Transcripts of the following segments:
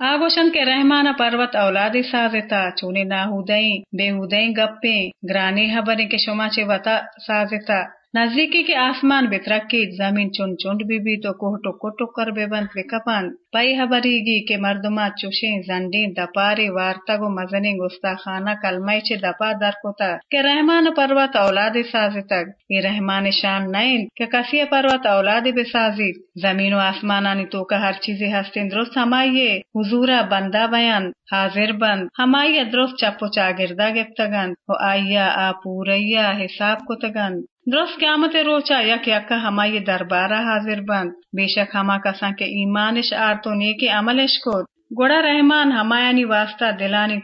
ಆಗೋಶನ್ K Rahman पर्वत औलादी साजेता चूने नाहुदई बेहुदई गप्पे ग्रानी हबरे के शोमा चे वता साजेता नजदीकी के आसमान बितरक्की ज़मीन चुन चुंड बीबी तो कोह टुक्को टुक्कर बेबंत विकपन पई हबरीगी के मर्दमा चुशे जंडीन दपारी, वार्तागो मजनी, गुस्ताखाना, कलमई चे दपा दर कोता। के रहमान पर्वत औलादी साजी तक। ये रहमान शान नईन के कसिय पर्वत औलादी बेसाजी ज़मीन व आसमानानी तो का हर चीज़ें हस्तिन दुरुस्त हमाइये हुजूरा बंदा बयान। हाजिर बंद हमाइया दुरुस्त चप्पो चागिरदा गिफ्तगन हो आइया आ पूरैया हिसाब को तगन दुरुस्त क्यामते रोचा यक यक्का हमाये दरबारा हाजिर बंद बेशक हमा कसा के ईमानिश आर तो नेके अमलिश को गोड़ा रहमान हमायानी वास्ता दिलानी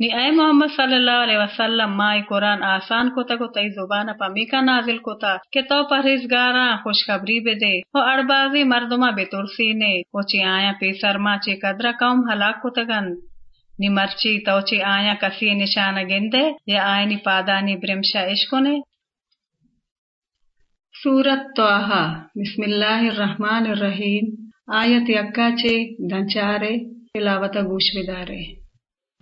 ni ay मोहम्मद सल्लल्लाहु अलैहि वसल्लम माय कुरान आसान कोता को तई ज़ुबान पमी का नाजिल कोता के तो परहेजगारा खुशखबरी बे दे हो अड़बाजी मर्दमा बेतुरसी ने ओची आया पेसर मा चे कदरा कौम हलाक कोतगन नि मर्ची तोची आया कसी निशाना गिंदे ये आय नि पादानी ब्रमशा इश्को ने सूरत तोहा बिस्मिल्लाहिर्रहमानिर्रहीम आयत यक्का चे दंचारे तिलावत गूश बिदारे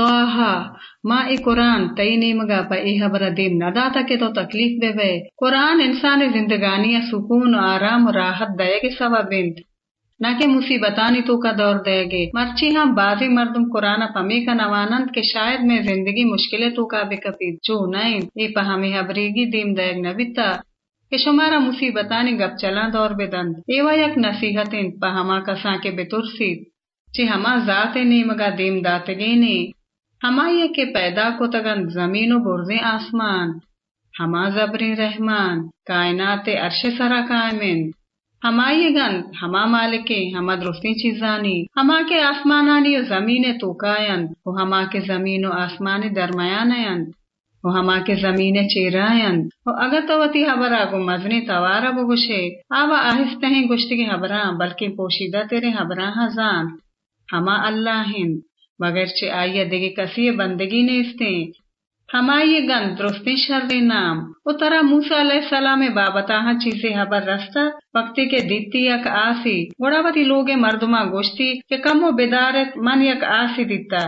ताहा माँ ए कुरान तई नेमगा पर ए हबर दिन न दाता के तो तकलीफ़ बेबे कुरान इंसान जिंदगानिया सुकून आराम राहत दयगे सवा बिंद न के मुसीबतानी तो का दौर देगे मर्ची हम बाजी मर्दम कुराना पमी का नवानंद के शायद में ज़िंदगी मुश्किलें तो का बेकपी जो नहीं ए पहामे हबरेगी दीम दयग नबिता के शुमारा मुसीबतानी गप चला दौर बेदंद एवा यक नसीहत इन पहामा कसा के बेतुरसी जी हमा जाते नेमगा दीम दातगे नहीं हमा ये के पैदा को तगन जमीनो बुर्जे आसमान हमा जबरी रहमान कायनाते अरशे सरा कायमिन हमायेगन हमा मालिके हमा दुरुस्ती चीजानी हमा के आसमानानी जमीने तोकायन वो हमा के ज़मीन आसमानी दरमयानयन वो हमा के ज़मीन चेरायन वो अगर तो वती हबरा गो मजनी तवारा बगुशे आवा आहिस्ते हैं गुश्त के हबरा बल्कि पोशीदा तेरे हबरा हजान हमा अल्लाह हिंद मगर चे आइया देगे कसी बंदगी ने इस्ते हमाये गन दुरुस्ती शर्रे नाम उतरा मूसा सलाम बाबताहा चीसे हबर रस्ता वक्ति के दित्ती यक आसी गुड़ावती लोगे मर्दुमा गोश्ती के कमो बेदारत मन यक आसी दिता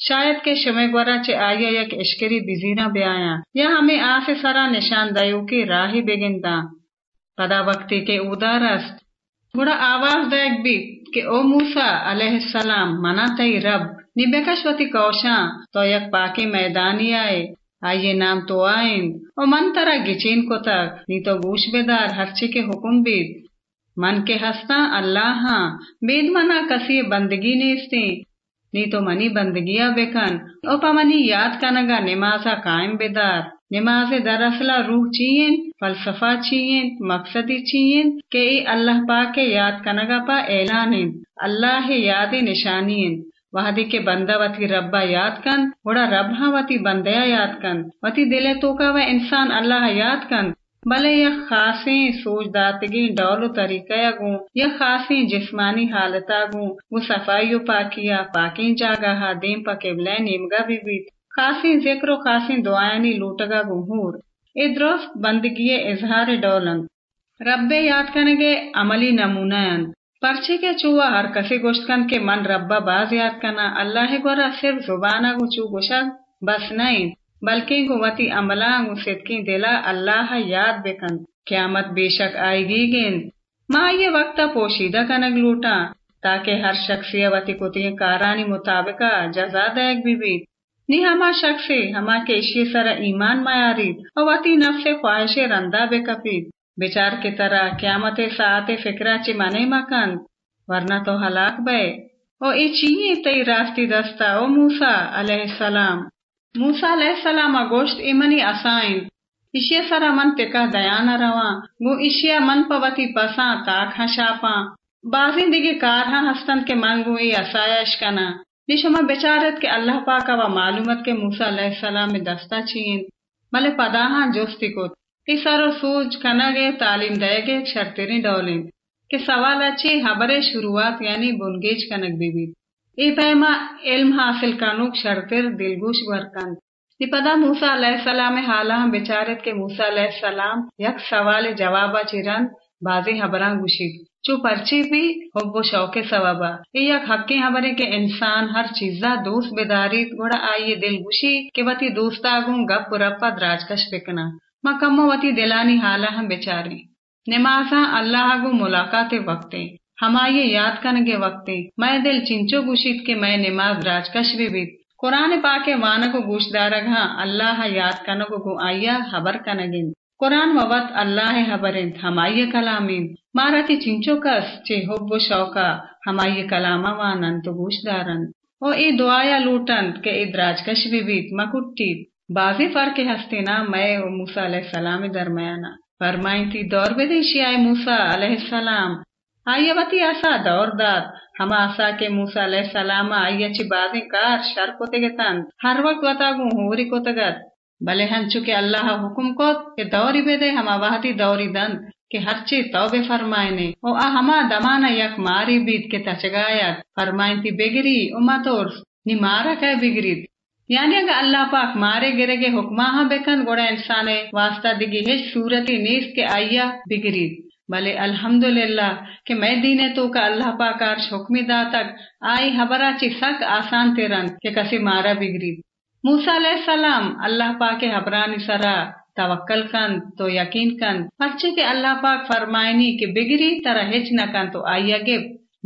शायद के शमे ग्वरा चे आया यक इश्करी बिजीना ब्याया या हमें आसे सरा निशान दयो के राही बेगिंदा पदा वक्ति के उदारस्त गुड़ा आवाज़ दैक भी के ओ मूसा अलैहिस्सलाम मना तई रब निबेकशवती कौशा तो यक पाके मैदानी आए आइए नाम तो आइंद और मन तरा गिचीन को तक नी तो गूश बेदार हरची के हुकुम बीद मन के हस्ता अल्लाह बेद मना कसी बंदगी नेस्ते नी तो मनी बंदगिया बेकन ओ पमनी याद कनगा निमाजा कायम बेदार निमाज दरअसला रूह चीन फलसफा चीन मकसदी चीन के अल्लाह पाक के याद कनगा पा ऐलान अल्लाह याद निशानीन वहदी के बंदा वती बंदया याद कन। वती दिले तोका व इंसान अल्लाह याद कन। भले यह खासी सोच दातगी डौलो तरीका गू यह खासी जिस्मानी हालता गू। वो सफ़ाई पाकिया, पाकी जागा हा दीम पकेबले नीमगा भी बीत। खासी ज़िक्र, खासी दुआनी लूटगा गुहूर ए द्रोस्त बंदगी इजहार डौलन रब्बे याद कनगे अमली नमूनयन पर्चे चुआ हर कसे गोश्तकन के मन रब्बा बाज याद कना अल्लाह गोरा सिर्फ़ जुबाना गु चू गोशक बस नहीं बल्कि गुवती अमला गु सिदकी दिला अल्लाह याद बेकन क्यामत बेशक आएगी गेंद माँ ये वक्त पोशीदा कनक लूटा ताकि हर शख्सिया वती कुतिय कारानी मुताबिका जजा दैग बीबीत नी हमा शख्से हमा के इशी सरा ईमान मायारीत और वती नफ्से ख्वाहिशे रंदा बेकपीत बेचार के तरह क्यामते साते फिक्रा ची मने मकंद वरना तो हलाक बे। ओ ए चीनी तई रास्ती दस्ता, ओ मूसा अलैहिस्सलाम मूसा अलैहिस्सलाम गोश्त इमनी असाइन। इशिया सरा मन तेका दयाना रवा। गो इशिया मन पवती पसा ताक हशापा बाजिंदगी कारहा हस्तन के मंगुई असायश कना। निशमा बेचारत के अल्लाह पाका व मालूमत के मूसा सलाम में दस्ता चीन। मले पदाहा जोस्ती को इसारो सूज कनगे, तालीम दयगे शर्तेरी डोलिन के सवाल अच्छे हबरे शुरुआत यानी बुनगेज कनक बीबी। ई पैमा इल्म हासिल कानुक शर्तिर दिलगुश बरकन। निपदा मूसा सलाम हाला हम बेचारत के मूसा सलाम यक सवाल जवाबा चिरन बाजी हबरा गुशिद चो पर्ची भी होब्बो शौके सवाबा। यक हक्के हबरे के इंसान हर चीजा दोस्त बेदारी आइए दिल गुशी के वती दोस्तागू गप रप्पा द्राजकश बिकना। मा कम्मो वती दिलानी हाला हम बेचारे निमाजा अल्लाह गो मुलाकात वक्ते हमाये याद कनगे वक्ते मैं दिल चिंचो गुशित के मैं निमाज राजकश भी बीत कुरान पाके वानगो गुशदारग अल्लाह याद कनगो गो आया हबर कनगिन कुरान ववत अल्लाह हबरिंत हमाये कलामिन मारती चिंचो कस चे होब्बो शौका हमाये कलामा वानन तो गोशदारन ओ ए दुआया लूटन के इद्राजकश बीबीत मकुट्टीत बाजी फ़र्क हस्ते ना मैं मूसा सलाम दरमयाना फरमाई थी दौर बेदेशी आए मूसा सलाम। आयवती आसा दौर दात। हम आसा के मूसा सलाम आयची बाजी कार, शर को हर वक्त वतागु होरी को तगत भले हंचुके अल्लाह हुकुम को के दौरी बेदे हमा वाहती दौरी दन के हर्ची तौबे फरमायने। ओ आ हमा दमाना यक मारी बीत के तचगायत। फरमायती बेगिरी उमा तोर नी मारा कह बिगरीत। यानी अगर अल्लाह पाक मारे गिरे के हुक्मा हा बेकन गोड़ा इंसाने वास्ता दिगी है सूरती नीस के आइया बिगरीत भले अल्हम्दुलिल्लाह के मैं दीने तो का अल्लाह पाक आर्श हुक्मी दातक आई हबरा ची सक आसान तेरन के कसी मारा बिगरीत मूसा सलाम अल्लाह पाक हबरानी सरा तवक्कल कन तो यकीन कन। अच्छे के अल्लाह पाक फरमायनी के बिगरी तरह हिच न कन तो आइया गे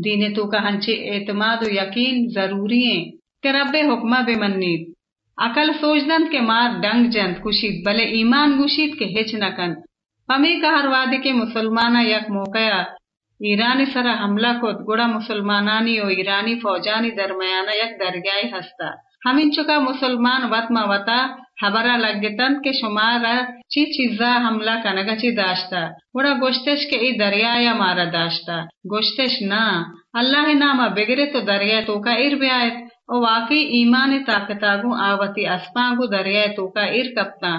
दीने तो का हंचे एतमाद यकीन ज़रूरी है के रब्बे हुक्मा बेमन्नीत के मार डंग जंत कुशीद, भले ईमान गुशीद के हिच न कन। हमें कहर वादे के मुसलमाना यक मौकया ईरानी सरा हमला को गुड़ा मुसलमानानी और ईरानी फौजानी दरमयाना यक दरगाह हस्ता। हमिंचुका मुसलमान वतमा वता, हबरा लग्गेतन के शुमारा ची चीजा हमला कनगची दाश्ता। उड़ा गोश्तेश के ई दरिया या मारा दाश्ता। गोश्तेश ना, अल्लाह नामा बिगरे तो दरिया तो का इर ईमान ताकतागु आवती अस्पागु दरिया तो का इर कप्ता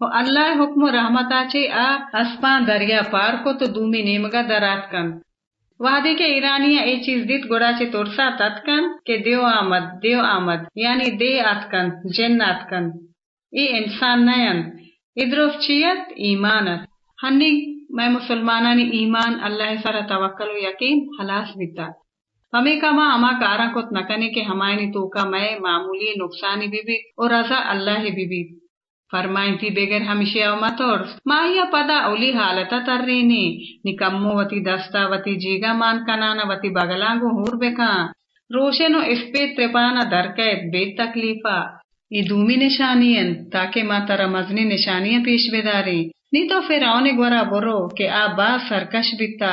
ओ अल्लाह हुक्म रहमता चे आ अस्पा दरिया पार को तो दूमी नेमगा दरात कन वादे के ईरानिया ए चीज़ दित गोडाचे तोरसा तत्कन के देव आमद देव आमद यानी दे आतकन जेन आतकन ई इंसान नयन इद्रोफ चियत ईमानत हन्नी मैं मुसलमानानी ईमान अल्लाह सारा तवक्कल यकीन हलास बिता हमें अमा कारा को नकने के हमायनी तो का मैं मामूली नुकसानी बीबी और रजा अल्लाह बीबी। फरमाइती बेगर हमिशे मतोर माहिया पदा उली हालता तर्रीनी। निकम्मो वती दस्ता वती जीगा मान कनाना वती बगलांगो हूर बेका। रोशनो इस्पे त्रिपाना दर दरकैत बे तकलीफा। ये दूमी निशानियन ताकि माँ तरा मजनी निशानियाँ पेश बेदारी। नी तो फिर औने गोरा बुरो के आ बा सरकश बिता।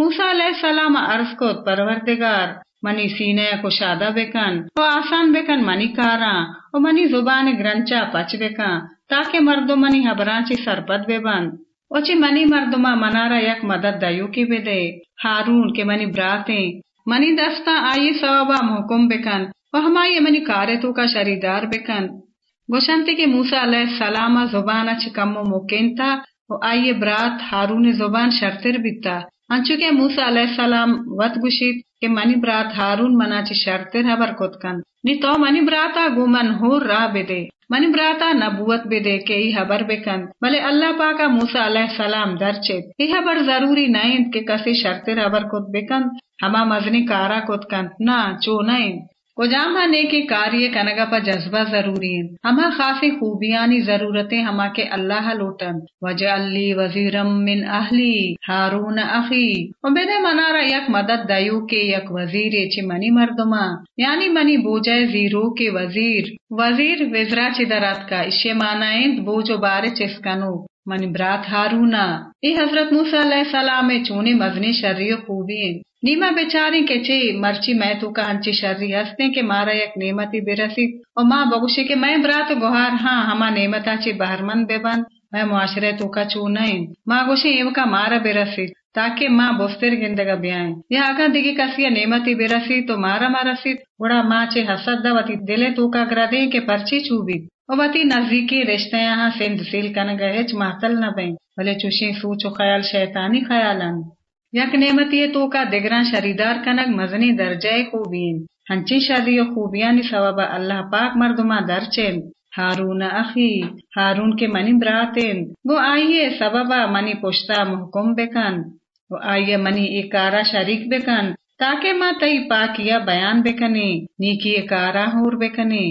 मूसा सलाम अर्ज को परवरदिगार मनी सीने कुशादा बेकन ओ आसान बेकन मनी कारा ओ मनी जुबान ग्रंचा पच बेका ताके मर्दो मनी हबराची सरपत बेबंद ओची मनी मर्दुमा मनारा यक मदद दयु की बेदे हारून के मनी ब्राते मनी दस्ता आई सवाबा मुहकुम बेकन ओ हमाई मनी कारे तू का शरीदार बेकन गोशंती के मूसा सलामा जुबाना चिकम्मो मुकेंता ओ आइए ब्रात हारून जुबान शर्तिर बिता ಅಂಚುಗೆ Musa ಅಲೈಹಿಸ್ಸಲಾಂ ವತ್ ಗುಶಿತ್ ke mani brat harun manachi sharter habar kotkan ni to mani brata guman hur ra bede mani brata nabuwat bede ke i habar bekan bale allah paka musa alayhi salam darchet i habar zaruri nain ke kasi sharter habar kot bekan hama mazni kara kotkan na cho nain कुजामा ने के कार्य कनगा पर जज्बा ज़रूरी हमा खासी खूबियानी जरूरतें हमा के अल्लाह लोटन। वज अल्ली वजीरम मिन अहली, हारून अखी। बेदे मनारा यक मदद दयू के यक वज़ीर ची मनी मर्दमा। यानी मनी बोजय ज़ीरो के वज़ीर। वज़ीर विजरा चिदरात का इशे मानाएँ बोजो बारे चिस्कनो। मनी ब्रात हारूना। ए हज़रत मूसा सलाम चूने मजनी शर्रियो खूबी नीमा बेचारी के चे मर्ची मैं तू का हंची शर्री हँसते के मारा एक नेमती बेरसी और माँ बगुशे के मैं ब्रात गोहार हाँ हमा नेमता ची बहरमन बेबन मैं मुआशरे तू का चू नहीं माँ गुशे एव का मारा बेरसी ताकि माँ बोस्तेर गिंदगा ब्याए या अगर दिगी कसिया नेमती बेरसी तो मारा मारसी बड़ा माँ चे हसद दवती दिले तू का ग्रदे के पर्ची चूबी वती नजदीकी रिश्ते यहाँ सिंध सील कन गए महतल न बे भले चुशी सूचो ख्याल शैतानी ख्यालन यक नेमती तो का दिगरा शरीदार कनक मजनी दर्जाए खूबीन हंची शर्रियो खूबियानी सवब अल्लाह पाक मर्दुमा दरचेन हारून अखी हारून के मनी ब्रातेन वो आइये सबबा मनी पुश्ता मुहकुम बेकन वो आइये मनी इकारा शरीक बेकन ताके माँ तई पाकिया बयान बेकने नीकी कारा होर बेकने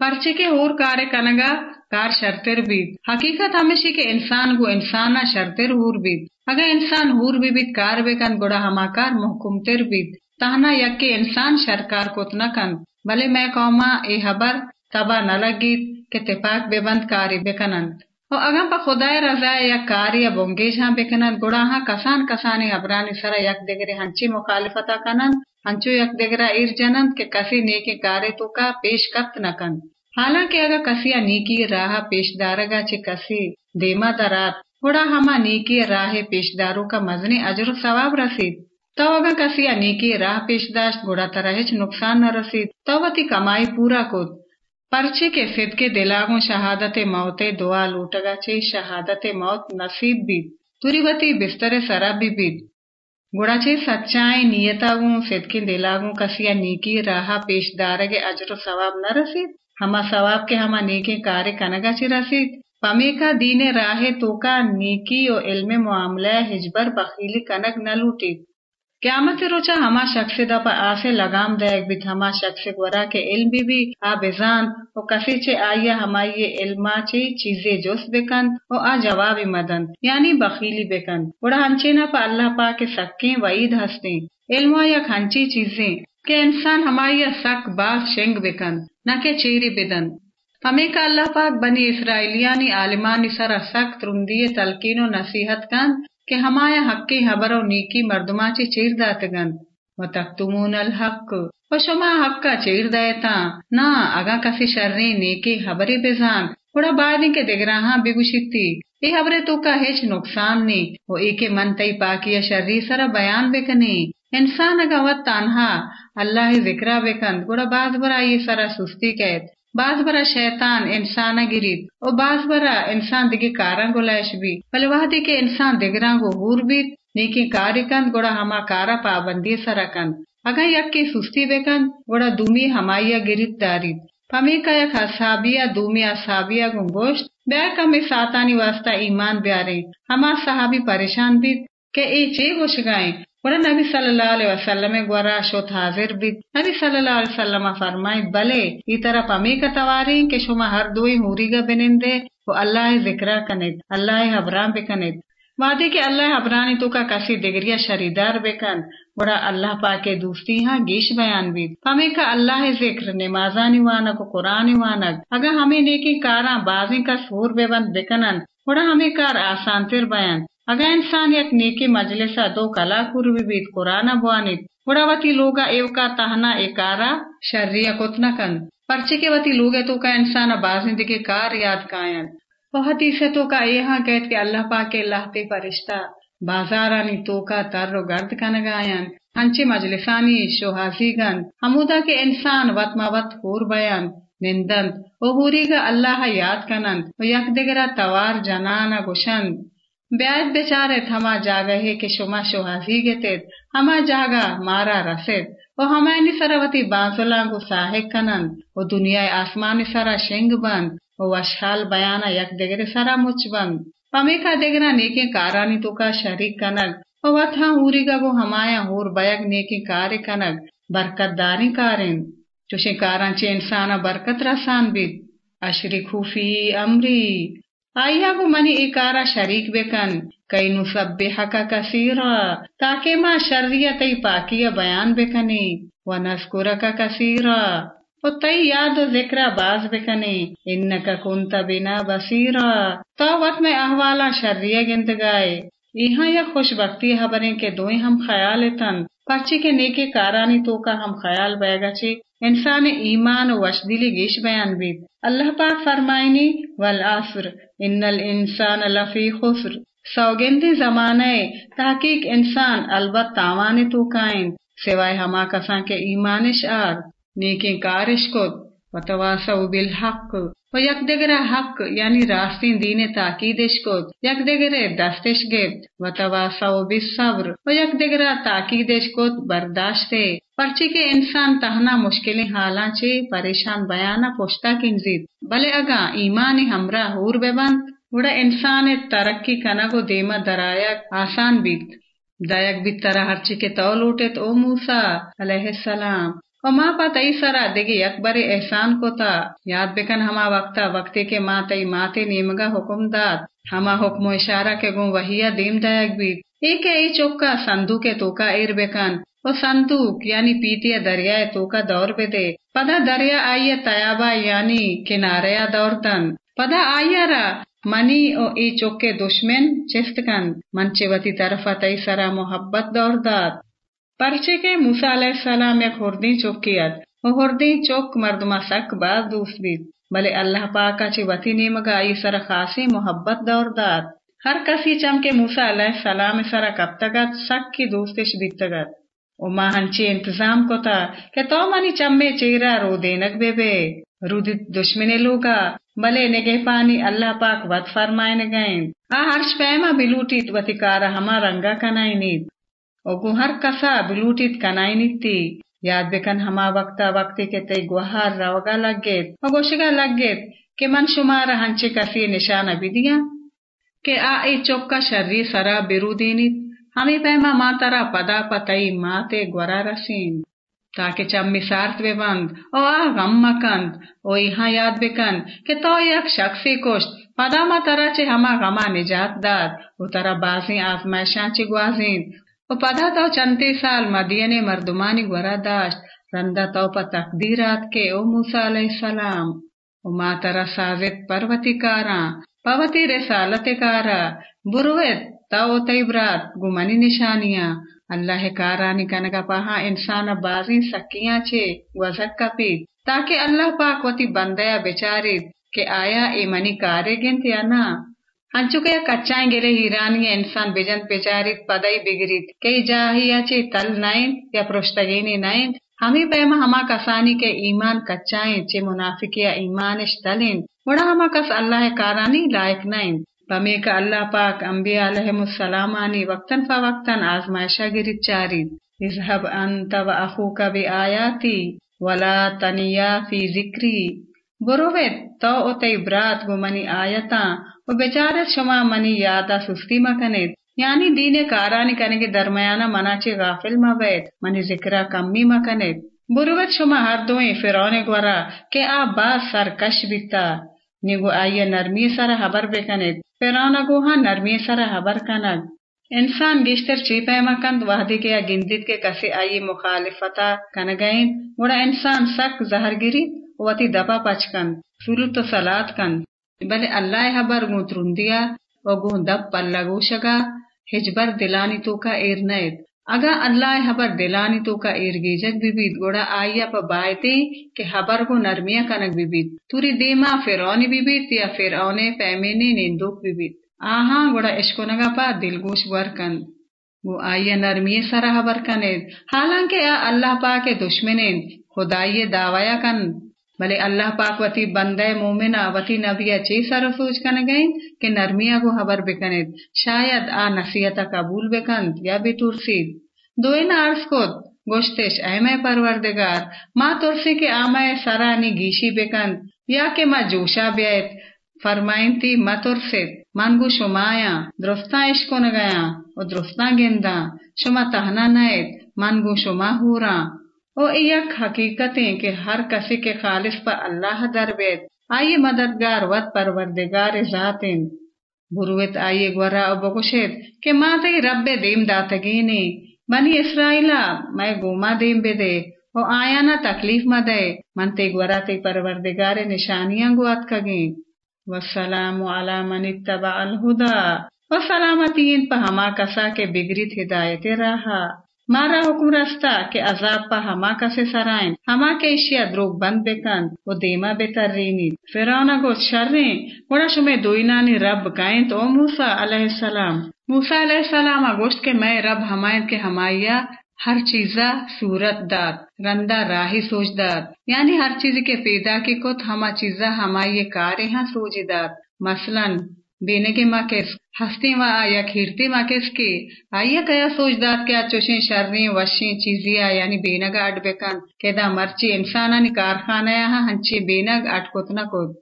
पर्चे के होर कार्य कनगा कार शर्तेर बीत हकीकत हमेशी के इंसान को इंसाना शर्तेर हूर बीत अगर इंसान हूर बीत कार बेकन गुड़ा हमाकार मुहकुमतेर बीत। ताहना यक्के इंसान शरकार कोत न कन, भले मैं कौमा, ए हबर तबा न लगीत के तिपाक बेबंद कारी बेकनंत और अगर पा खुदाए रजाए या कार या बोंगेज हाँ बेकनंत गुड़ा हाँ कसान कसाने अबरानी सरा यक देगरे हंची मुखालिफता कनन, हंचो यक देगरा इर जनंत के कसी नेके कारे तो का पेश कत न कन। हालाँकि अगर कसिया नीकी राह पेशदारगा चे कसी, देमा दरात हमा नीकी राह पेशदारों का मजने अजर सवाब रसीद। तो अगर कसिया नीकी राह पेशदाश्त गुड़ा तरह नुकसान न रसीद। तो वती कमाई पूरा कुद। पर्चे के फिद के दिलागो शहादत मौते दुआ लूटगा चे शहादत मौत नसीब बीत। तुरीवती बिस्तरे सरा भी बीत गुड़ाचे सच्चाई नियतागू फिद के दिलागू कसिया नीकी राह पेशदार के अजर सवाब न रसीद। हमा सवाब के हमा नीके कार्य कनगा चिरासित पमे दीने राहे तोका नीकी ओ इल्मे मामला हिजबर बखीली कनक न लूटी क्यामत रोचा हमा शख्स दपा आसे लगाम दायक बित हमा शख्स वरा के इल्म भी भी आ बेजान ओ कसी चे आया हमाई ये इल्मा चे चीजे जोस बेकन ओ आ जवाब मदन यानी बखीली बेकन उड़ा हंचे न पा अल्लाह पा के सक्के वईद हँसते इल्मा या हंची चीज़ें के इंसान हमारी सक बाग शेंग बेकन न के चेरी बेदन हमें का अल्लाह पाक बनी इसराइलियानी आलिमानी सरा सख्त रुंदिये तलकीनो नसीहत कन के हमाया हक्की हबरो नीकी मर्दमाची चीर दातगन व तख्तुमून अल हक व शुमा हक्का चीर दयता ना अगा कसी शर्री नीकी हबरी बेजान उड़ा बादी के दिगराहा बिगुशिती ए हबरे तो का हेच नुकसान नी। वो एके मन तई पाकिया शर्री सरा बयान बेकनी इंसान अगवत तानहा, अल्लाह जिक्रा बेकंद गुड़ा बाज बरा ये सरा सुस्ती कैद। और बाज बरा इंसान दिगे कारा गुलाश भी भले वह दिगे इंसान दिगरा गो हूर भी नीकी कार्यकंद गुड़ा हमा कारा पाबंदी सरकंद अगर यक्की सुस्ती बेकंद गुड़ा दुमी हमाइया गिरित दारित पमी का यक असाबिया दुमी असाबिया गो गोश्त बैग कमे सातानी वास्ता ईमान ब्यारे। हमा सहाबी परेशान भी के ए चे गोश गाए वड़ा नबी ग्वरा शोत हाजिर बिद नबी वसल्लम फरमाई बले ई तरह पमी का तवारी के शुमा हर दुई हुरीगा बिनिंदे वो अल्लाह जिक्रा कनित अल्लाह हबराम बेकनित वादे के अल्लाह का कसी दिगरिया शरीदार बेकन बड़ा अल्लाह पाके दोस्ती हाँ गीश बयान भी हमें का अल्लाह ज़िक्र नमाजानी वानक कुरानी वानक अगर हमें नेकी कारा बाजी का सूर बेबंद बेकनन बड़ा हमें कार आसान तिर बयान अगर इंसान एक नेकी मजलिसा दो कला कुर्वित कुराना बुआनित बुढ़ावती लोगा एवका तहना एकारा? शर्रिया कुतना कन। पर्चे के वती लोग तो का इंसान बाजिंद के कार याद कायन। बहुत से तो का यहाँ कहते के अल्लाह पाके अल्लाह पे फरिश्ता। बाजारानी तो का तर गर्द कन गायन। हंचे मजलिसानी शोहाजीगन हमूदा के इंसान वत मवत होर बयान। निंदन ओ हुरीगा अल्लाह याद कनन यक दिगरा तवार जनाना गुशन ब्याज बेचारे थमा जागहे के शुमा शोहाजीगेतेत हमा जागा मारा रसेत। ओ हमायनी सरवती बांसुलांगु साहेक कनन। ओ दुनिया आसमानी सरा शेंग बंद ओ वशाल बयाना यक देगरे सरा मुच बंद पमेका देगरा नेके कारानी तुका शरीक कनक ओ वथा ऊरिगा गो हमाया होर बयग नेके कार्य कनक बरकत दारी कारें चुशे कारांचे इंसाना बरकत रसान बित। अशरी खूफी अमरी। आयागो मनी इकारा शरीक बेकन कई नुसब्बिहका कसीरा ताकि माँ शर्रियत पाकिया बयान बेकनी व नस्कुरका कसीरा तई याद जिक्रा बाज बेकनी इन्नका कुंता बिना बसीरा तो वत में अहवाला शर्रिया गिंद गाए यहाँ या खुशबख्ती हबरें के दोई हम ख्याल तन पर्ची के नेके कारानी तो का हम ख्याल बैगचे इंसान ईमान वशदिली गिश बयान बीत। अल्लाह पाक फरमाइनी वल आसर इन्नल इंसान लफी खुसर सौगंदी जमाने तहकीक इंसान अलबत तावाने तो काइन सिवाय हमा कसा के ईमानिश आर। नेके कारिश को वतवासौ बिल हक। व यकदेगरे हक यानी रास्तीन दीने ताकीदिश को यकदेगरे दस्तिश गेब व तवासौ बिसब्र व यकदेगरा ताकीदिश को बर्दाश्ते पर्ची के इंसान तहना मुश्किलें हाला चे परेशान बयाना पोश्ता किंजीत भले अगा ईमान हमरा हूर बेबंत उड़ा इंसान तरक्की कनगो देमा दराया आसान बीत दायक भी तरह हर्ची के तौल उठे ओ मूसा अलैहिस्सलाम व माँ पा तई सरा दिगी अकबर एहसान को ता। याद बेकन हमा वक्ता, वक्ते के माँ तई माते नीमगा हुकुम दात हमा हुक्मो इशारा के गुम वहिया दीम दायक भी एक ई चौका संदू के तोका एर बेकन। ओ संदूक यानी पीतिया दरिया तोका दौर बेदे। पदा दरिया आइया तयाबा, यानी किनारया दौरतन पदा आइया रा, मनी ओ ई चौके दुश्मन चिस्तकन मंचेवती तरफा तई सरा मोहब्बत दौर दात के मूसा सलाम एक हुर्दी चोक्कियत वो हुर्दी चोक मर्दमा सक बाज दूसरीत भले अल्लाह पाका ची वती नीमगा आई सर खासी मोहब्बत दौरदात हर कसी चम के मूसा सलाम सरा कप्तगत सक की दूस्तिश बितगत ओ हंची इंतज़ाम को था के तो मनी चम्मे चीरा रो देनक बेबे रुदित दुश्मने लोगा भले नेगे पानी अल्लाह पाक वत फरमाए गए आ हर्ष पैमा बिलूटीत वतिकारा हमा रंगा कनाई नीत ओगु हर कसा बिलूटित कनाइनित्ती याद बेकन हमा वक्ता वक्ति के तई गुहार के मन कसी निशाना बिदिया के आ ए चौक्का शर्री सरा बिरुदीनित हमी पैमा मातरा पदा पतई माते ग्वरा रसीन ताके चम्मी सार्थ बंद ओ आ गम मकंद ओ यहाँ याद बेकन के तो यक शख्सी कोष्ट पदा मा तरा चे हमा गमा निजात दाद उतरा बाजी आजमाइशा चे ग्वाजीन पधा तो चंते साल मदियने मर्दुमानी ग्वरा दाश्त रंदा तो प तकदीरात के ओ मूसा सलाम ओ मातरा साजिद परवतिकारा पवती कारा बुरुवेत तो तैबरात गुमनी निशानिया अल्लाह कारानी कनका पहा इंसान बाजी सकिया छे वजक कपीत ताकि अल्लाह पाक वती बंदया बेचारित के आया ए मनी कारे गिनत या ना ಹಂಚುಕೆಯ ಕಚ್ಚಾಂಗೆರೆ ಹಿರಾನಿಯ ಇನ್ಸಾನ್ ಬಿಜನ್ ಪೆಚಾರಿತ್ ಪದೈ ಬಿಗಿರಿತ್ कई जाहियाचे तल नाइन या पृष्ठगेनी नाइन हमी पैमा हमा कसानी के ईमान कच्चाएं चे मुनाफिकिया ईमानिश तलिन मुड़ा हमा कस अल्लाह कारानी लायक नाइन पमे का अल्लाह पाक अंबिया अलैहिमुस्सलामानी वक्तन फवक्तन आजमाइशा गिरित चारित इजहब अंत व अखूका बि आयाती वला तनिया फी जिक्री बुरुवेत तो ओते ब्रात गो मनी आयता वो बेचारे शुमा मनी यादा सुस्ती मकनेत यानी दीने कारानी कनेगे दरमयाना मनाचे गाफिल मवेत मनी जिक्रा कम्मी मकनेत बुरुवत शुमा हर दोए फिरौने ग्वरा के आ बास सरकश बिता निगो आइया नरमी सर हबर बेकनेत फिरौना गोहा नरमी सर हबर कनग इंसान गिश्तर चीपैमा कंद वहदी के या के कसे आई मुखालिफता कन गईन मुड़ा इंसान सक जहरगिरी वती दपा पचकन सुरुत सलात कन bale allah habar gutrundiya oguh dab pallagushaga hejbar dilani tuka irnaet aga allah habar dilani tuka irgijak bibid goda ayya pa baite ke habar go narmiya kanak bibid turi dema fironi bibid ya firone pemene ninduk bibid aha goda eshkonaga pa dilgush warkan वो आइया नरमी सरा हबर कनेद हालाँकि आ अल्लाह पाके दुश्मनेन खुदाइये दावाया कन भले अल्लाह पाक वती बंदे, मोमिना, वती नबिया ची सरफूज कन गईन के नरमिया को हबर बेकनेत शायद आ नसीहता कबूल बेकंत या बेतुरसीद दोइन अर्ज़ कोत, गोश्तेश ऐमे परवरदिगार, माँ तुरसी के आमय सरानी गीशी बेकंत या के माँ जोशा ब्यात फरमाइन थी मतुरसित मानगु शुमाया, द्रुस्ता इश्को न गया और द्रुस्ता गेंदा, शुमा तहना नयत मानगु शुमा हूरा। ओ एक हकीकतें के हर कसी के खालिस पर अल्लाह दरबेद। आइए मददगार वत परवरदिगार जातिन। बुरुवेत आइए ग्वरा बगुशेद के माते रब्बे दीम दातगीनी बनी इसराइला, मैं गोमा दीम बेदे। ओ आया ना तकलीफ़ मदे मन ते ग्वरा ते परवरदिगार निशानियाँ गुआत कगी वसलाम अला मन इत्तबा अल हुदा। व सलामतीन पर हमा कसा के बिगरित हिदायत रहा। मारा हुक्म रस्ता के अजाब पा हमा कसे सराइन हमा के इशिया द्रोग बंद बेकन वो देमा बेतर रीनी फिरौना गो शर्रे गुड़ा शुमे दुईनानी रब काइन तो मूसा अलैहिस्सलाम मूसा अलैहिस्सलाम गोश्त के मैं रब हमायत के हमाया हर चीजा सूरत दात रंदा राही सोच दात यानी हर चीज़ के पैदा के कुत हमा चीजा हमाये कार्य हाँ सोच दात मसलन बेनगे माकेस हस्ती वा या खीरती माकेस की आइया कया सोचदात क्या चोशे शर्री वशी चीजिया यानी बेनग अडबेकन केदा मर्ची इंसानानी कारखाना हंची बेनग अटकोतना कोद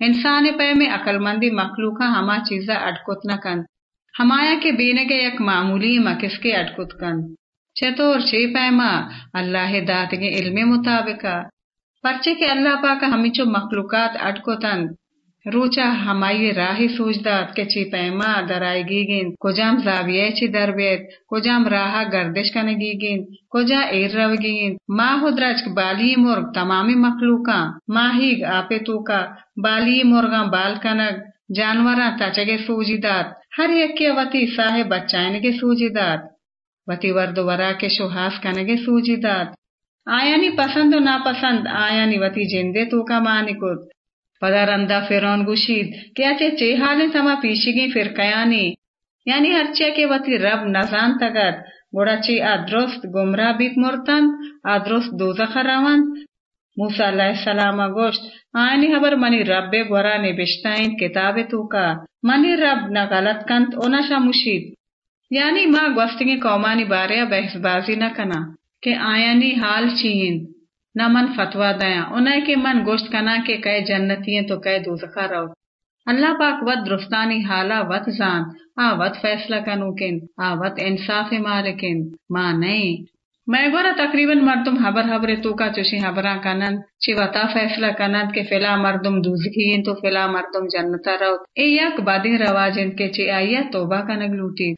इंसाने पे में अकलमंदी मखलूका हमा चीजा अटकोतना कन हमाया के बेनगे एक मामूली मकिस के अटकुत कन चतोर छे पैमा अल्लाह दात के इल्मे मुताबिका पर्चे के अल्लाह पाक हमिचो मखलूकात अटकोतन रोचा हमाई राही सोचदात के ची पैमा दराई गीगिन। कोजाम जाविये ची दरबेत। कोजाम राहा गर्दिश कने गीगिन। कोजा एर रवगीन मा हुद्राज बाली मुर्ग तमामी मखलूका। माहीग आपे तूका। बाली मुर्गा बाल कनग। जानवरा तचगे सूजीदात। हर एक के वती साहे बच्चाइन के सूजीदात। वती वर्द वरा के शुहास कनगे सूजीदात। आयानी पसंद नापसंद आयानी वती जिंदे तूका मानिकुत। पदारंदा फिरौन गुशीद, क्या चे हाले तमा पीशिगी फिर कयानी? यानी हरचे के वती रब नजान तगत गोड़ाची आद्रोस्त गुमरा बीत मुर्तन, आद्रोस्त दोजख रवन। मूसा सलाम गोश्त आनी हबर मनी रब्बे गोरा ने बिश्ताइन किताबे तूका, मनी रब न गलत कंत ओना मुशीद। यानी माँ ग्वस्तिगे कौमानी बारे बहसबाजी न कना, के आयानी हाल न मन फतवा दया। उन्हें के मन गोश्त कना के कई जन्नतिये तो कई दूसखा रहो। अल्लाह पाक वत दुरुस्तानी हाला वत जान, आ वत फैसला कनुकिन आ वत इंसाफ मालिकिन माँ नहीं। मैं गोरा तकरीबन मर्दुम हबर हबरे तू का चुशी हबरा कनन ची फैसला कनन के फिला मर्दुम दूजगी तो फिला मर्दुम जन्नता रहो। ए यक बादी रवाजिन के ची आइया तोबा कनग लूटी।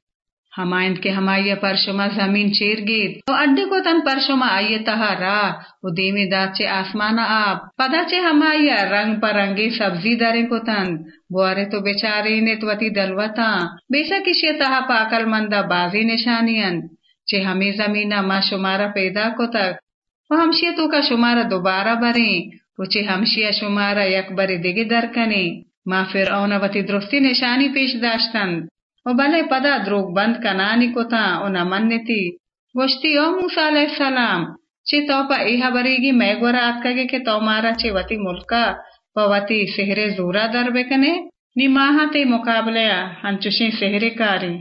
गेद तो अड्डे को तन परशुमा आइये तहा रा। वो देमी दाचे आसमाना आप। पदाचे हमाइया रंग परंगे सब्ज़ी दरे को तन। बुआरे तो बेचारे ने त्वती दलवता। बेशक इशिया तहा पाकल मंदा बाजी निशानियन। चे हमें जमीना मा शुमारा पैदा को तक। वो हमशिया तो का शुमारा दोबारा बरे। वो चे हमशिया शुमारा यक बरे दिगे दरकने मा फिर औनवती दुरुस्ती निशानी पेश दाश्तन। O bale pada drog band kanani kota o namanneti. Goshti o Musa alayhi salam. Che topa iha barigi megwara akkage ke tomara che wati mulka pawati sehre zura darbekane ni mahate मुकाबले हंचुशी सेहरे कारी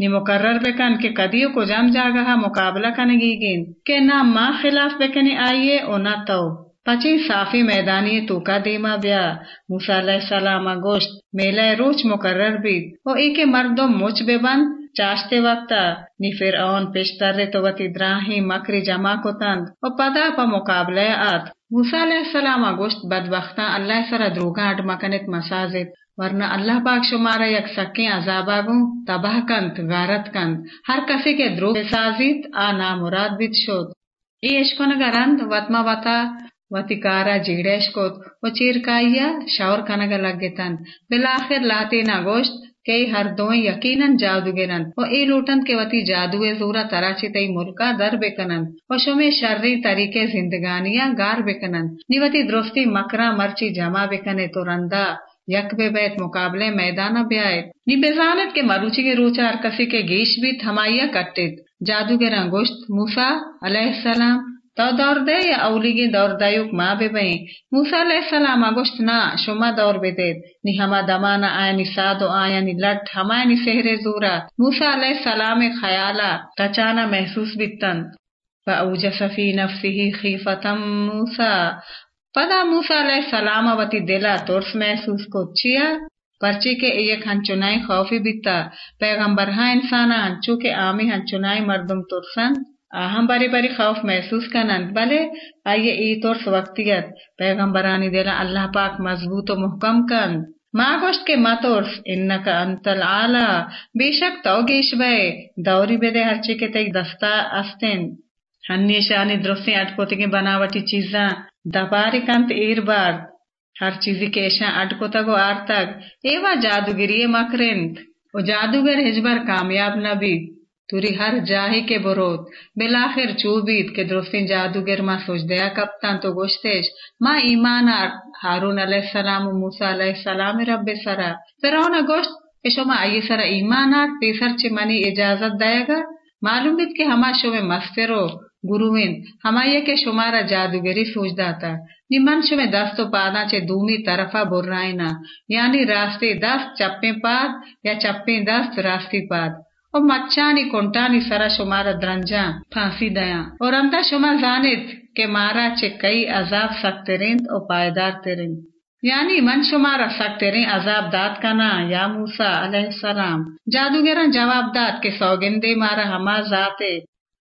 नि मुकर्रर bacon के कदियो को जम जागा मुकाबला कनगीगिन के ना माँ खिलाफ बेकने आइए ओ ना तो पची साफी मैदानी तूका दीमा ब्या। मूसा सलाम गोश्त मेला रोच मुकर्रर बीत ओ एके मर्दो मुच बेबन चाशते वक्ता। नी फिर औन पेशतर्रे तो वती द्राही मकरी जमा को तंद। ओ पदा पा मुकाबले आत। मूसा सलाम गोश्त बदबख्ता अल्लाह सरा द्रोगा अट मकनित मसाजिद। वरना अल्लाह पाक शुमारा यक सके अजाबागु तबाह कंत, गारत कंत। हर कसे के द्रोह साजित आ नामुराद बित शोध ये इश्कोन गरंद, वतमा वता। कनग लग्गेतन बिलाखिर लाते ना गोश्त कई हर दोई यकीनन जादूगेरन ओ ए लूटन के वती जादुए जूरा तराची तई मुल्का दर बेकनन ओ शुमे शर्री तरीके जिंदगानिया गार बेकनन निवती द्रोस्ती मकरा मर्ची जमा बेकने तो रंदा यक बे बैत मुकाबले मैदान ब्याय नी बेजानत के मरुची के रूचार कसी के गीश भी थमाइया कट्टित जादूगेरा गोश्त मूसा अलैहिस्सलाम तो दौर दे या अवलिगी दौर दायुक माँ बेबई मूसा सलाम अगुश्त ना शुमा दौर बेदेत नि हमा दमाना आयनी सादो आयनी लट हमायनी सेहरे जूरा। मूसा सलाम खयाला तचाना महसूस बितन फऊजस फ़ी नफ्सिही खीफतम मूसा। पदा मूसा सलाम वती दिला तुर्स महसूस को चिया। पर्ची के एक हंचुनाई खौफी बिता पैगंबर हा इंसाना हंचू के आमी हंचुनाई मर्दुम तुरसन। आहम बारी बारी खौफ महसूस कनंत भले, आइए ई तोर्स वक्तियत पैगम्बरानी देला अल्लाह पाक मज़बूत व मुहकम कन माँ गोश्त के मतोर्स इन्नक अंतल आला। बेशक तौगेश भय दौरी बेदे हरची के तई दस्ता अस्तेन। हन्नीशानी द्रोसे अटकोतिगे बनावटी चीजा दपारी कंत ईर बार। हर चीजी के ऐशा अटकोतगो आर तक। एवा जादूगिरी मकरेंत। ओ जादूगर हिजबर कामयाब तुरी हर जाही के बरोत द्रोस्तिन जादूगर मा सोचदया कप्तान तो गोश्तेश मा ईमान हारून अलैहिस्सलाम, मूसा अलैहिस्सलाम रब्बे सरा। फिरौन गोश्त शोमा आइए सरा ईमान तीसर चे इजाज़त दयागा मालूम के हमा शो में मस्तेरो गुरुविन हमाये के शुमारा जादूगरी सोच दाता। निमन शो में दस्तो पादा चे दूमी तरफा बुर्राइना। यानी रास्ते दस्त चप्पे पाद, या चप्पे दस्त रास्ती पाद। और मच्चानी कोंटानी सरा शुमारा द्रंजा फांसी दया और अंता शुमा जानित के मारा चे कई अजाब सकतेरिंत और पायदार तेरिंत यानी मन शुमारा सकतेरिं अजाब दात कना या मूसा अलैहिस्सलाम जादूगरन जवाब दात के सौगिंदे मारा हमा जाते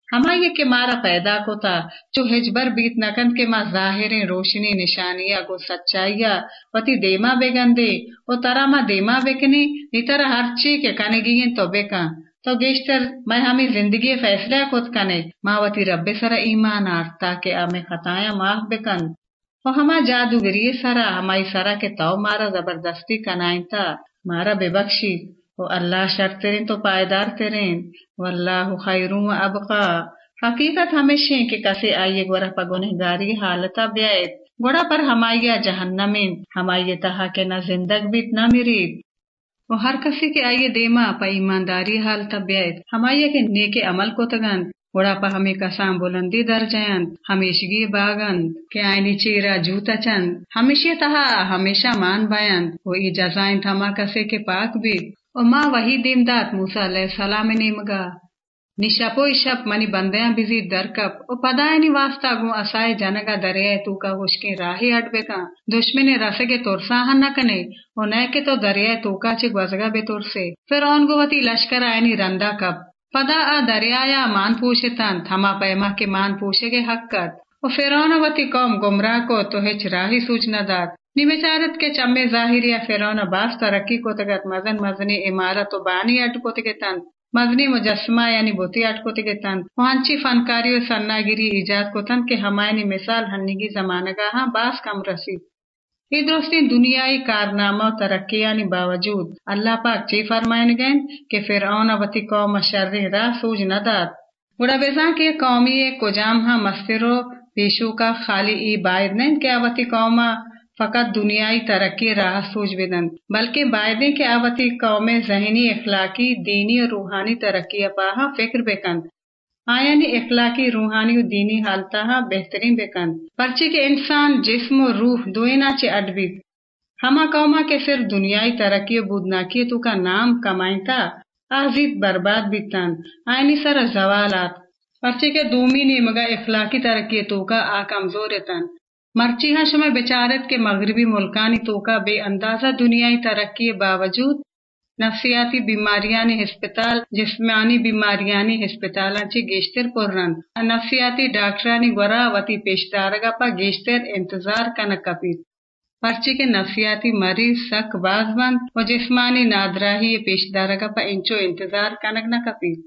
हमा ये के मारा पैदा को था जो हिजबर बीत नकन के मा ज़ाहिर रोशनी निशानिया गो सच्चाइया वती देमा बेगंदे ओ तरा मा देमा बेकनी नितर हरची के कनेगी तो बेका तो गेश्तर मैं हमी ज़िंदगी फैसला खुद कने, मावती रब्बे सरा ईमान आर ताकि आमे खताया माफ़ बेकन। और हमा जादूगरी सरा हमारी सरा के तव मारा ज़बरदस्ती कनाइता मारा बेबख्शी, वो अल्लाह शर्त तेरें तो पायदार तेरें। वल्लाह खैरू अबका। हकीकत हमेशा के कसे आइए गोरा पगुनहगारी हालता ब्यायत गोड़ा पर हमाइया जहन्नमिन हमाइये तहा के न जिंदग बीत न मिरीत वो हर कसी के आइए देमा पा ईमानदारी हाल तबियत। हमारे के नेके अमल को तगन। पा हमें कसाम बुलंदी दर जयंत हमेशगी बागन। के आयनी चेरा जूता चंद हमेशा तहा, हमेशा मान बयान। वो ई जजाइन थमा कसे के पाक भी। और माँ वही दीमदात मूसा सलाम निमगा। निशपो इशप मनी बंदया बिज़ी दरकप। ओ पदायनी वास्ता गु असाय जनगा दरिया तूका हुश्के राही अडबेका। दुश्मने रसगे तोरसाहन न कने। ओ नैके तो दरिया तूका चे ग्वजगा तोरसे। फिर गुवती लश्कर आयनी रंदा कप। पदा आ दरियाया मान पूछेतन थमा पैमा के मान पूछेगे हक्कत। ओ फिरौनवती कौम गुमराह को तो हेच राही सूचना दात निबेचारत के चम्मे जाहिरिया फिरौन बास तरक्की को तगत मजन मजनी इमारत बानी अट को यानी बोतियाट को तिगेतन वहांची फनकारी सन्नागिरी इजाद को तन के हमायनी मिसाल हन्निगी जमानगा हाँ बास कम रसी ये दोस्ती दुनियाई कारनामा तरक्की यानी बावजूद। अल्लाह पाक ची फरमायन गए के फिर अवती कौम शर्री राह सूझ न दात बुढ़ा बेजा के कौमी कोजाम हाँ मस्तिरो, पेशू का खाली ई बायद के अवती कौमा फकत दुनियाई तरक्की राह सूझ बिदन बल्कि बायदे के आवती कौमे जहनी इखलाकी, दीनी और रूहानी तरक्की अपाहा फ़िक्र बेकंद आयानी इखलाकी, रूहानी और दीनी हालता बेहतरीन बेकंद पर्ची के इंसान, जिस्म और रूह दोना चे अडबित हमा कौमा के सिर्फ़ दुनियाई तरक्की बुदनाकी तू का नाम कमाईता, आजिद बर्बाद बितन। आयनी सर जवालात। पर्ची के दूमी ने मगा इखलाकी तरक्की तो का आ कमज़ोर तन मर्ची समय बेचारत के मगरबी मुल्कानी तोका बेअंदाजा दुनियाई तरक्की बावजूद नफसियाती बीमारियानी हिस्पताल जिस्मानी बीमारियानी हिस्पतालांची गेश्तर पुर्रन नफसियाती डॉक्टरानी गोरा वती पेशदारगा पा गेश्तर इंतज़ार कनक कपीत पर्ची के नफसियाती मरीज़ सक बाजबंद और जिस्मानी नादराही पेशदारगा पा इंचो इंतज़ार कनक न कपीत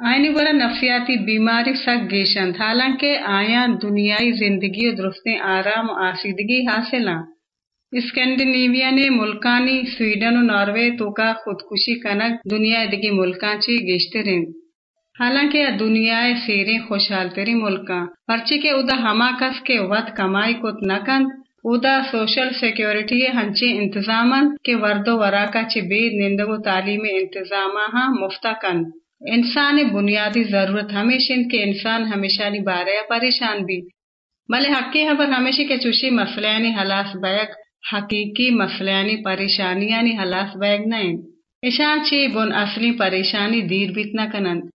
आयनी बड़ा नफसियाती बीमारी सक गेशन। हालाँकि आया दुनियाई ज़िंदगी दुरुस्तें आराम आसीदगी हासिल स्कैंडिनेविया ने मुल्कानी स्वीडन और नॉर्वे तो का खुदकुशी कनक दुनिया दिगी मुल्काची गेश्तरिन हालाँकि दुनिया सेरे खुशहाल तेरी मुल्का। पर्ची के उदा हमा कस के वत कमाई कुत नकंद उदा सोशल सिक्योरिटी हंची इंतजामन के वर्दो वराका चे बेद निंदगो तालीमी इंतजामा हाँ मुफ्ता कंद। इंसान बुनियादी ज़रूरत हमेशा के इंसान हमेशा बारे परेशान भी। भले हक्के हबर हमेशा के चुशी मसल्यानी हलास बैग, हकीकी मसल्यानी परेशानियानी हलास बैग नहीं इशा चे बुन असली परेशानी दीर कनंत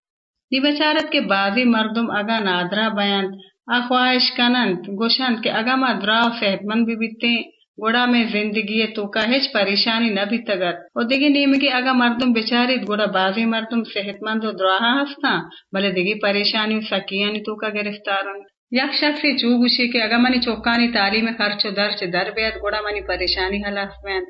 नी बचारत के बाजी मर्दुम अगा नादरा बयान, अख्वाहिश कनंत गोशंत के अगा मा द्राव सेहतमंद भी बीते गोड़ा में ज़िंदगी तो का हेच परेशानी न भी तगत और दिगी नीम की अगर मर्दुम बेचारी, गोड़ा बाजी मर्दुम सेहतमंद द्रोहा हस्ता। भले दिगी परेशानी सकियानी तो का गिरफ़्तार यक शख्स चू गुशी के अगमनी चौकानी तालीम खर्चो दर्च दर बेद गोड़ा मनी परेशानी हलाफवेंद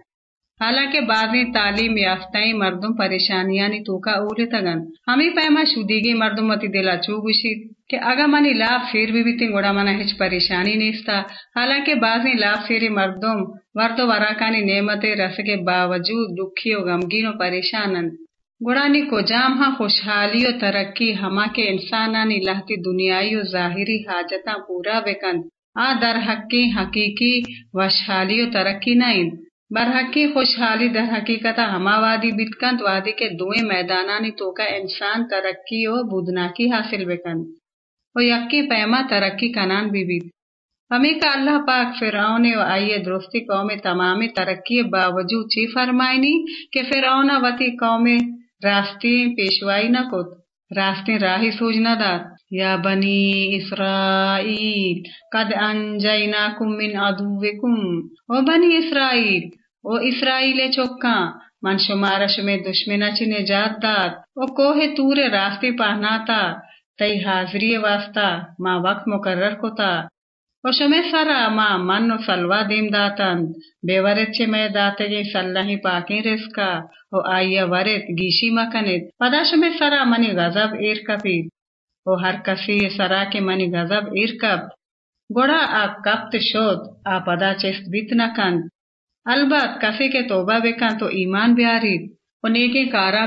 हालाँकि बाजी तालीम याफ्ताई मर्दुम परेशानियानी तूका ऊले तगन। हमी पैमा शुदीगी मर्दुम मती दिला चूगुशी, के अगा मनी लाभ फिर भी बितिन गोड़ा मना हिच परेशानी नेस्ता। हालाँकि बाजी लाभ फिरी मर्दुम वर्दो वराकानी नेमते रस के बावजूद दुखियो, गमगीनो परेशानन। गुणानी को जाम हा और तरक्की, हमा के इंसानानी लहती दुनियाई और जाहिरी हाजता पूरा बेकन आ दर हकी हकीकी और तरक्की नाइन। हमावादी बितकंत वादी के दुए मैदानानी तो का इंसान तरक्की ओ बुदना की हासिल बेकन। ओ यक्की पैमा तरक्की कनान बीबी हमी का अल्लाह पाक फिरौने व आइए दोस्ती कौमे तमामी तरक्की बावजूद ची फरमायनी के फिरौना वती कौमे रास्ते पेशवाई न कोत, रास्ते राही सूझ दात। बनी इसराइल कद अंजैनाकुम मिन अदुविकुम ओ बनी इसराइल ओ इसराइले चोक्का मन शुमारश में दुश्मनाची ने जात दात ओ कोहे तूरे रास्ते पहनाता तई हाजरी वास्ता माँ वक्त मुकर्र कोता o shome sara ma manno salwa dim datan bewaretche me datege sallahi pakin reska o ayya waret gishi makanet pada shome sara mani gazab ir kapi o har kasi sara ke mani gazab ir kap goda a kapt shod a pada chest bitna kan albat kase ke toba bekan to iman biarit o neke kara